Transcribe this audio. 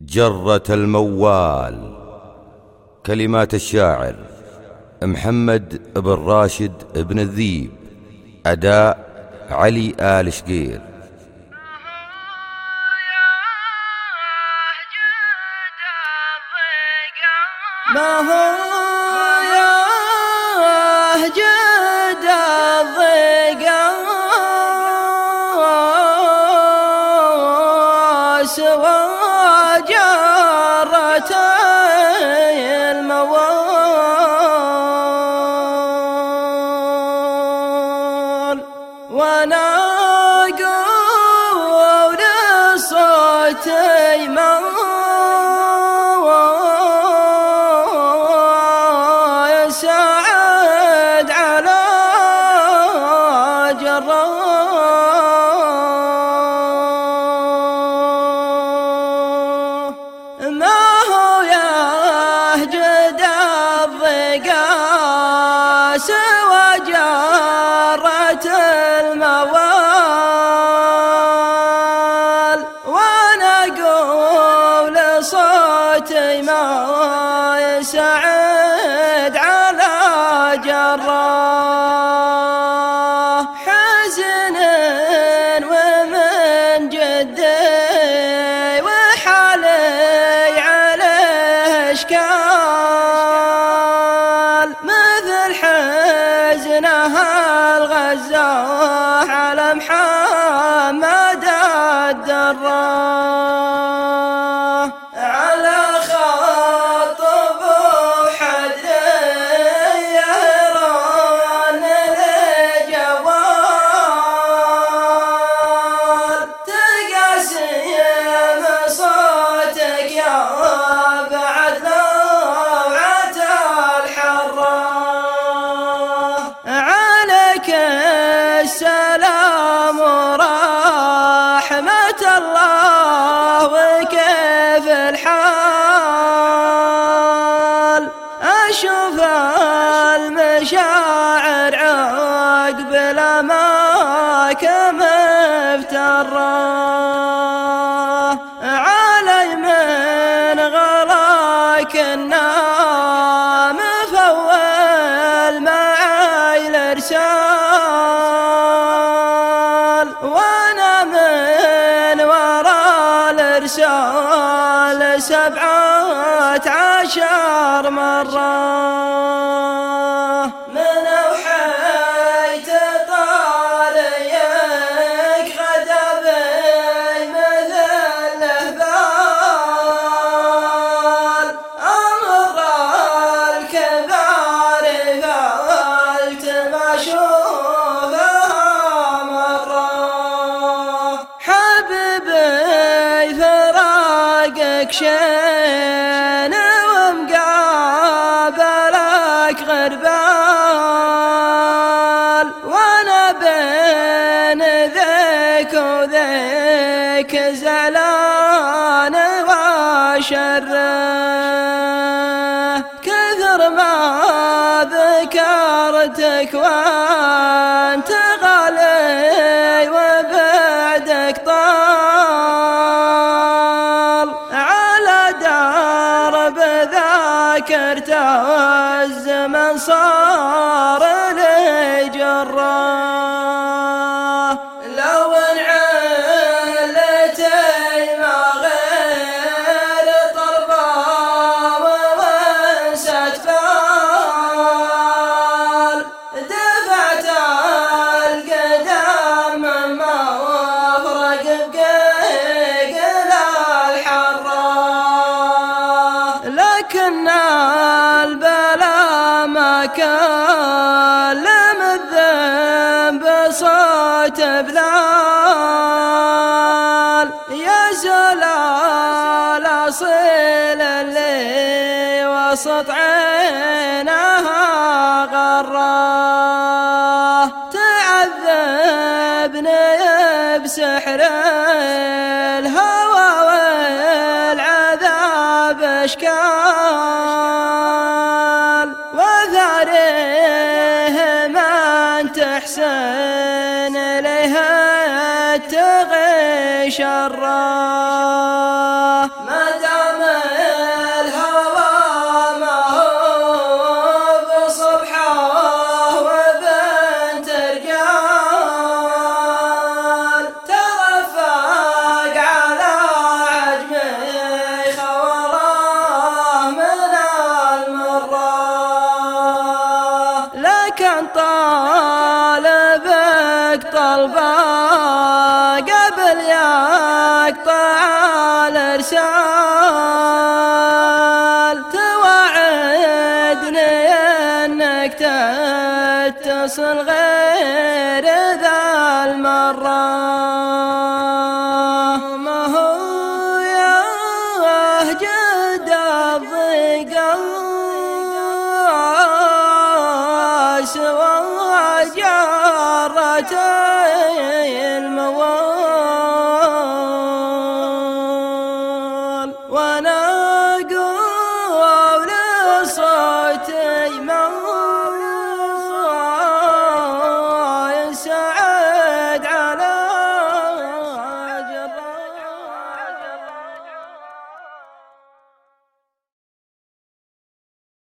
جرة الموال. كلمات الشاعر محمد بن راشد بن الذيب. أداء علي آل شقير. ما هو وأنا أقول صوتي حزنه الغزاح على محمد الدراه الارسال وأنا من ورا الارسال سبعة عشر مرة. من فراقك شين ومقابلك غربال. وأنا بين ذيك وذيك زعلان وشره كثر ما ذكرتك وانت ذاكرت والزمن صار كلم الذنب صوت بلال. يا زلال أصيل اللي وسط عينها غراه تعذبني بسحر الهوى والعذاب إشكال. تغي شره ما دام الهوى ما هو بصبحه وبنت رجال ترفق على عجمي خوره من المره لكن طالبك طلبه تتصل غير ذا المرة. ما هو يا جد الضيق